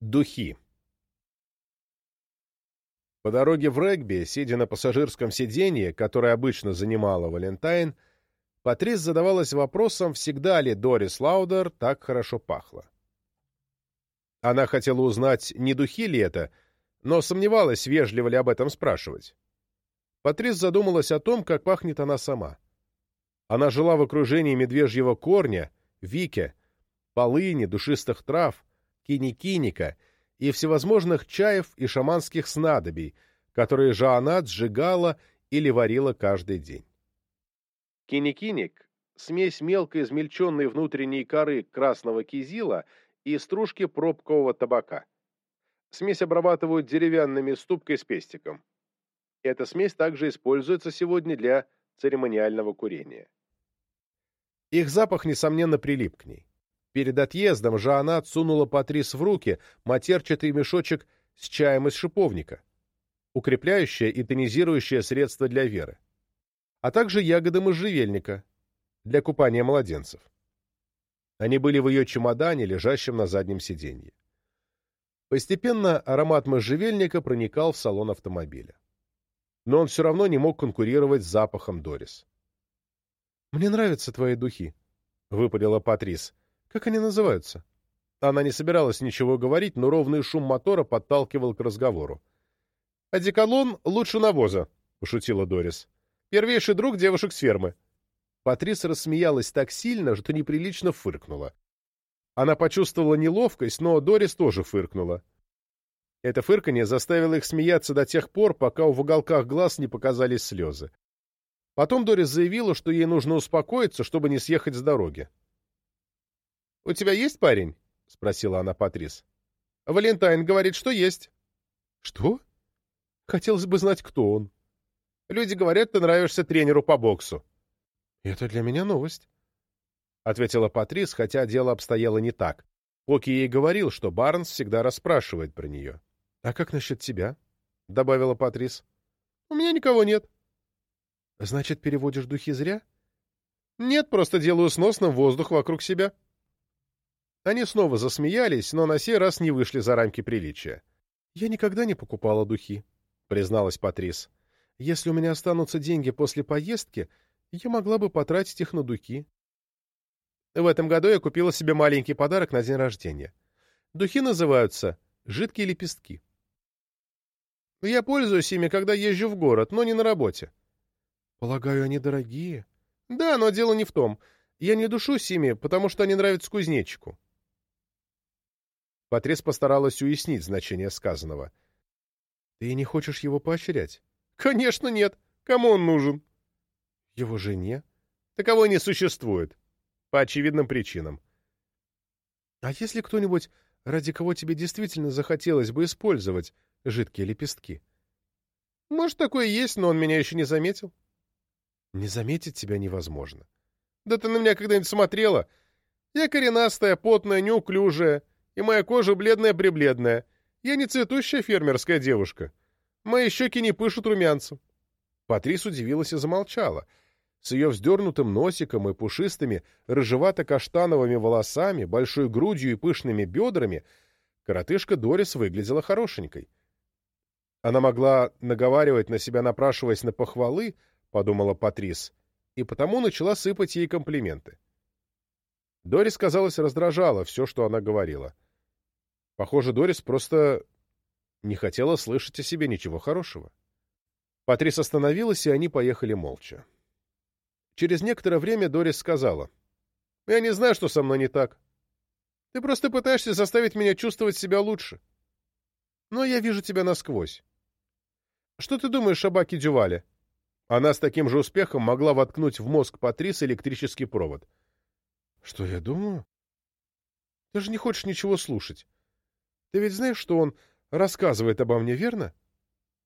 Духи. По дороге в регби, сидя на пассажирском сиденье, которое обычно занимала Валентайн, Патрис задавалась вопросом, всегда ли Дорис Лаудер так хорошо пахла. Она хотела узнать, не духи ли это, но сомневалась, вежливо ли об этом спрашивать. Патрис задумалась о том, как пахнет она сама. Она жила в окружении медвежьего корня, вики, полыни, душистых трав, киникиника и всевозможных чаев и шаманских снадобий, которые Жаанат сжигала или варила каждый день. Киникиник – смесь мелко измельченной внутренней коры красного кизила и стружки пробкового табака. Смесь обрабатывают деревянными ступкой с пестиком. Эта смесь также используется сегодня для церемониального курения. Их запах, несомненно, прилип к ней. Перед отъездом Жанна сунула Патрис в руки матерчатый мешочек с чаем из шиповника, укрепляющее и тонизирующее средство для веры, а также ягоды можжевельника для купания младенцев. Они были в ее чемодане, лежащем на заднем сиденье. Постепенно аромат можжевельника проникал в салон автомобиля. Но он все равно не мог конкурировать с запахом Дорис. «Мне нравятся твои духи», — выпалила Патрис. Как они называются? Она не собиралась ничего говорить, но ровный шум мотора подталкивал к разговору. «Одеколон лучше навоза», — пошутила Дорис. «Первейший друг девушек с фермы». Патрис рассмеялась так сильно, что неприлично фыркнула. Она почувствовала неловкость, но Дорис тоже фыркнула. Это фырканье заставило их смеяться до тех пор, пока в уголках глаз не показались слезы. Потом Дорис заявила, что ей нужно успокоиться, чтобы не съехать с дороги. «У тебя есть парень?» — спросила она Патрис. «Валентайн говорит, что есть». «Что?» «Хотелось бы знать, кто он». «Люди говорят, ты нравишься тренеру по боксу». «Это для меня новость», — ответила Патрис, хотя дело обстояло не так. Поки ей говорил, что Барнс всегда расспрашивает про нее. «А как насчет тебя?» — добавила Патрис. «У меня никого нет». «Значит, переводишь духи зря?» «Нет, просто делаю сносным воздух вокруг себя». Они снова засмеялись, но на сей раз не вышли за рамки приличия. «Я никогда не покупала духи», — призналась Патрис. «Если у меня останутся деньги после поездки, я могла бы потратить их на духи». В этом году я купила себе маленький подарок на день рождения. Духи называются «жидкие лепестки». Я пользуюсь ими, когда езжу в город, но не на работе. Полагаю, они дорогие? Да, но дело не в том. Я не душусь ими, потому что они нравятся кузнечику. Патрис постаралась уяснить значение сказанного. «Ты не хочешь его поощрять?» «Конечно нет. Кому он нужен?» «Его жене?» «Таковой не существует. По очевидным причинам». «А если кто-нибудь, ради кого тебе действительно захотелось бы использовать жидкие лепестки?» «Может, такое есть, но он меня еще не заметил». «Не заметить тебя невозможно». «Да ты на меня когда-нибудь смотрела? Я коренастая, потная, неуклюжая» и моя кожа бледная-пребледная. Я не цветущая фермерская девушка. Мои щеки не пышут румянцем. Патрис удивилась и замолчала. С ее вздернутым носиком и пушистыми рыжевато-каштановыми волосами, большой грудью и пышными бедрами коротышка Дорис выглядела хорошенькой. Она могла наговаривать на себя, напрашиваясь на похвалы, — подумала Патрис, и потому начала сыпать ей комплименты. Дорис, казалось, раздражала все, что она говорила. — Похоже, Дорис просто не хотела слышать о себе ничего хорошего. Патрис остановилась, и они поехали молча. Через некоторое время Дорис сказала, «Я не знаю, что со мной не так. Ты просто пытаешься заставить меня чувствовать себя лучше. Но я вижу тебя насквозь. Что ты думаешь о Баке Дювале?» Она с таким же успехом могла воткнуть в мозг Патрис электрический провод. «Что я думаю? Ты же не хочешь ничего слушать. Ты ведь знаешь, что он рассказывает обо мне, верно?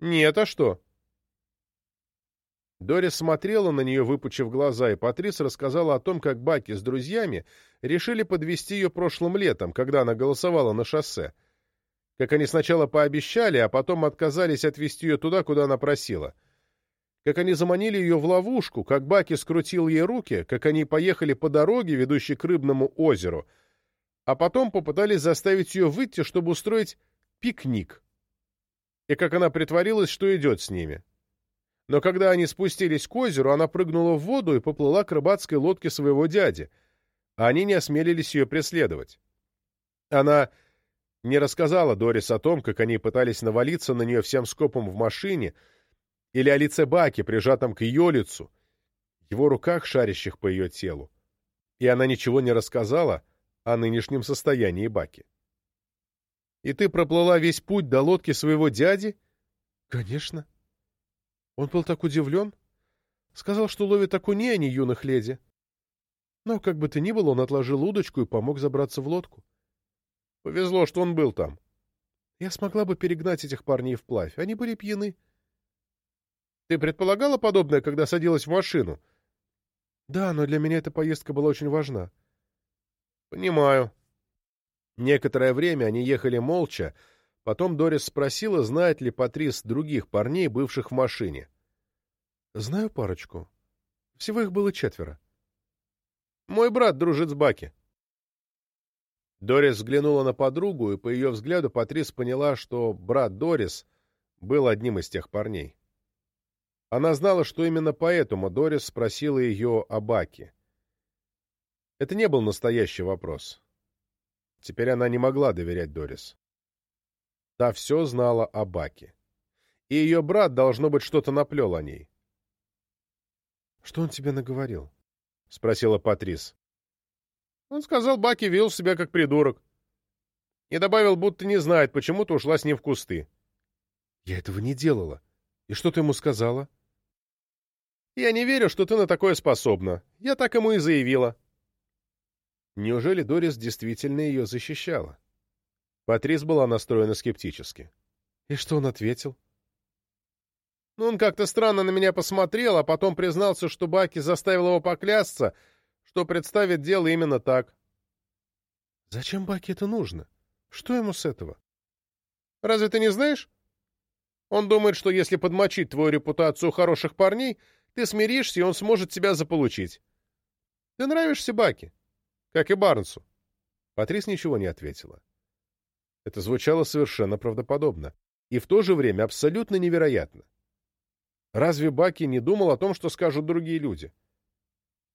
Нет, а что? Дорис смотрела на нее, выпучив глаза, и Патрис рассказала о том, как Баки с друзьями решили подвести ее прошлым летом, когда она голосовала на шоссе. Как они сначала пообещали, а потом отказались отвезти ее туда, куда она просила. Как они заманили ее в ловушку, как Баки скрутил ей руки, как они поехали по дороге, ведущей к Рыбному озеру — а потом попытались заставить ее выйти, чтобы устроить пикник. И как она притворилась, что идет с ними. Но когда они спустились к озеру, она прыгнула в воду и поплыла к рыбацкой лодке своего дяди, а они не осмелились ее преследовать. Она не рассказала Дорис о том, как они пытались навалиться на нее всем скопом в машине, или о лице Баки, прижатом к ее лицу, его руках, шарящих по ее телу. И она ничего не рассказала о нынешнем состоянии Баки. «И ты проплыла весь путь до лодки своего дяди?» «Конечно». Он был так удивлен. Сказал, что ловит окуней, а не юных леди. Но, как бы то ни было, он отложил удочку и помог забраться в лодку. Повезло, что он был там. Я смогла бы перегнать этих парней вплавь. Они были пьяны. Ты предполагала подобное, когда садилась в машину? Да, но для меня эта поездка была очень важна. Понимаю. Некоторое время они ехали молча, Потом Дорис спросила, знает ли Патрис других парней, бывших в машине. «Знаю парочку. Всего их было четверо. Мой брат дружит с Баки». Дорис взглянула на подругу, и по ее взгляду Патрис поняла, что брат Дорис был одним из тех парней. Она знала, что именно поэтому Дорис спросила ее о Баке. Это не был настоящий вопрос. Теперь она не могла доверять Дорис. Та все знала о Баке. И ее брат, должно быть, что-то наплел о ней. — Что он тебе наговорил? — спросила Патрис. Он сказал, Баки вел себя как придурок. И добавил, будто не знает, почему ты ушла с ним в кусты. — Я этого не делала. И что ты ему сказала? — Я не верю, что ты на такое способна. Я так ему и заявила. Неужели Дорис действительно ее защищала? Патрис была настроена скептически. И что он ответил? Ну, он как-то странно на меня посмотрел, а потом признался, что Баки заставил его поклясться, что представит дело именно так. Зачем Баки это нужно? Что ему с этого? Разве ты не знаешь? Он думает, что если подмочить твою репутацию хороших парней, ты смиришься, и он сможет тебя заполучить. Ты нравишься Баки, как и Барнсу. Патрис ничего не ответила. Это звучало совершенно правдоподобно и в то же время абсолютно невероятно. Разве Баки не думал о том, что скажут другие люди?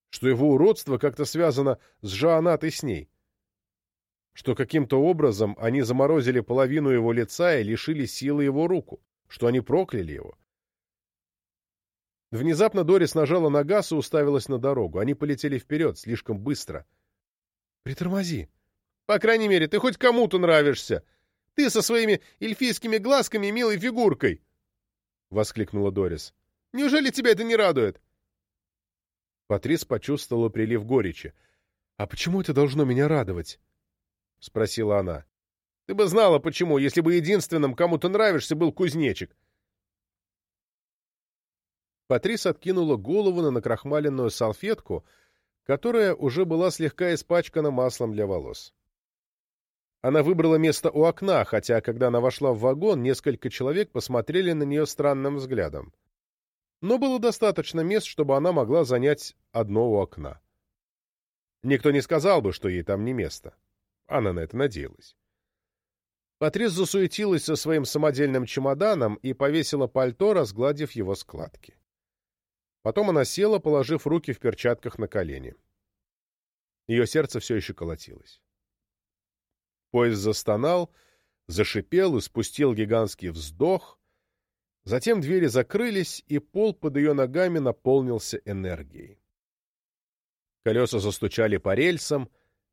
Что его уродство как-то связано с Жаанат и с ней? Что каким-то образом они заморозили половину его лица и лишили силы его руку? Что они прокляли его? Внезапно Дорис нажала на газ и уставилась на дорогу. Они полетели вперед, слишком быстро. «Притормози», по крайней мере, ты хоть кому-то нравишься. Ты со своими эльфийскими глазками и милой фигуркой!» — воскликнула Дорис. «Неужели тебя это не радует?» Патрис почувствовала прилив горечи. «А почему это должно меня радовать?» — спросила она. «Ты бы знала, почему, если бы единственным, кому ты нравишься, был кузнечик». Патрис откинула голову на накрахмаленную салфетку, которая уже была слегка испачкана маслом для волос. Она выбрала место у окна, хотя, когда она вошла в вагон, несколько человек посмотрели на нее странным взглядом. Но было достаточно мест, чтобы она могла занять одно у окна. Никто не сказал бы, что ей там не место. Она на это надеялась. Патрис засуетилась со своим самодельным чемоданом и повесила пальто, разгладив его складки. Потом она села, положив руки в перчатках на колени. Ее сердце все еще колотилось. Поезд застонал, зашипел и спустил гигантский вздох. Затем двери закрылись, и пол под ее ногами наполнился энергией. Колеса застучали по рельсам,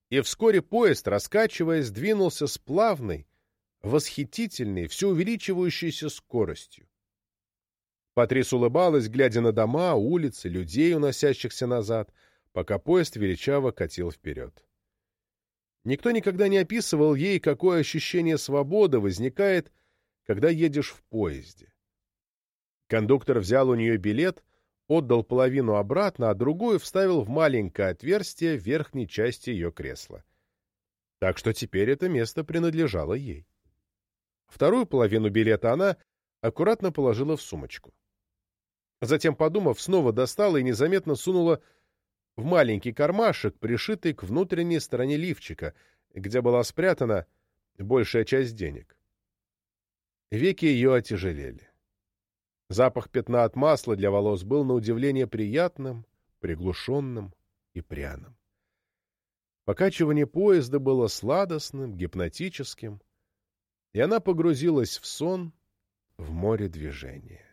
и вскоре поезд, раскачиваясь, двинулся с плавной, восхитительной, все увеличивающейся скоростью. Патрис улыбалась, глядя на дома, улицы, людей, уносящихся назад, пока поезд величаво катил вперед. Никто никогда не описывал ей, какое ощущение свободы возникает, когда едешь в поезде. Кондуктор взял у нее билет, отдал половину обратно, а другую вставил в маленькое отверстие в верхней части ее кресла. Так что теперь это место принадлежало ей. Вторую половину билета она аккуратно положила в сумочку. Затем, подумав, снова достала и незаметно сунула в маленький кармашек, пришитый к внутренней стороне лифчика, где была спрятана большая часть денег. Веки ее отяжелели. Запах пятна от масла для волос был на удивление приятным, приглушенным и пряным. Покачивание поезда было сладостным, гипнотическим, и она погрузилась в сон в море движения.